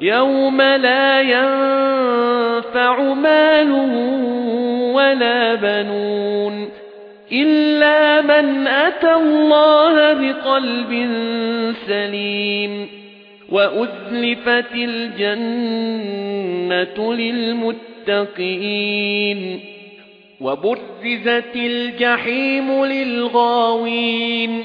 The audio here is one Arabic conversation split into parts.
يَوْمَ لَا يَنفَعُ مَالٌ وَلَا بَنُونَ إِلَّا مَنْ أَتَى اللَّهَ بِقَلْبٍ سَلِيمٍ وَأُزْلِفَتِ الْجَنَّةُ لِلْمُتَّقِينَ وَبُرِّزَتِ الْجَحِيمُ لِلْغَاوِينَ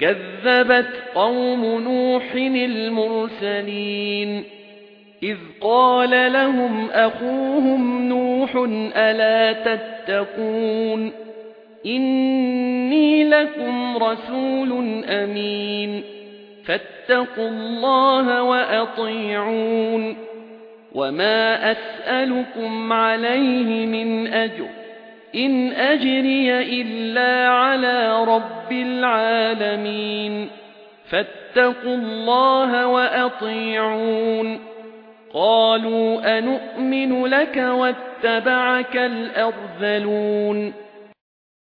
كذبت قوم نوح المرسلين. إذ قال لهم أخوهم نوح ألا تتقون؟ إني لكم رسول أمين. فاتقوا الله وأطيعون. وما أسألكم عليه من أجر. إن أجري إلا على رب العالمين. فاتقوا الله وأطيعون. قالوا أنؤمن لك واتبعك الأرذلون.